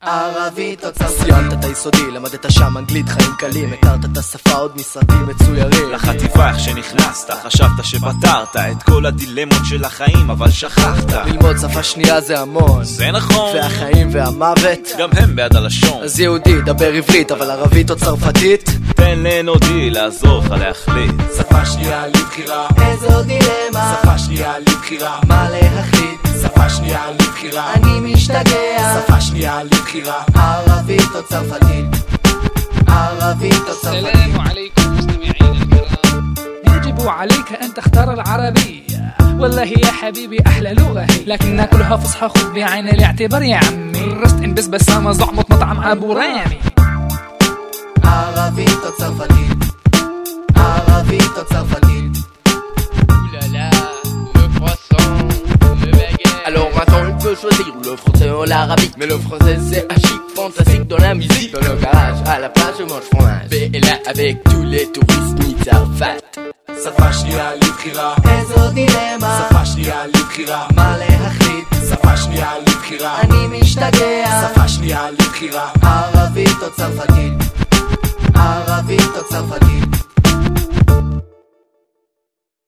ערבית או צרפתית סיימת את היסודי, למדת שם אנגלית, חיים קלים הכרת את השפה עוד מסרטים מצוירים. לחטיבה איך שנכנסת, חשבת שפתרת את כל הדילמות של החיים, אבל שכחת. ללמוד שפה שנייה זה המון. זה נכון. והחיים והמוות. גם הם בעד הלשון. אז יהודי, דבר עברית, אבל ערבית או צרפתית? תן לנודי לעזור לך להחליט. שפה שנייה לבחירה. איזו דילמה. שפה שנייה לבחירה. מה להחליט? שפה שנייה לבחירה אני משתגע שפה שנייה לבחירה ערבית או צרפתית? ערבית או צרפתית? السلام عليكم مستمعينا الكرام يجب عليك أن تختار العربية والله يا حبيبي أحلى لغة هي لكن كلها فصحى خذ بعين الاعتبار يا عمي رست إن بس بسامة زعمة مطعم أبو رامي ערבית או choisir le français ou l'arabique Mais le français c'est un chic fantastique dans la musique Dans le garage, à la plage je mange fromage là avec tous les touristes מצרפת שפה שנייה לבחירה איזו דילמה שפה שנייה לבחירה מה להחליט? שפה שנייה לבחירה אני משתגע שפה שנייה לבחירה ערבית או צרפתית? ערבית או צרפתית?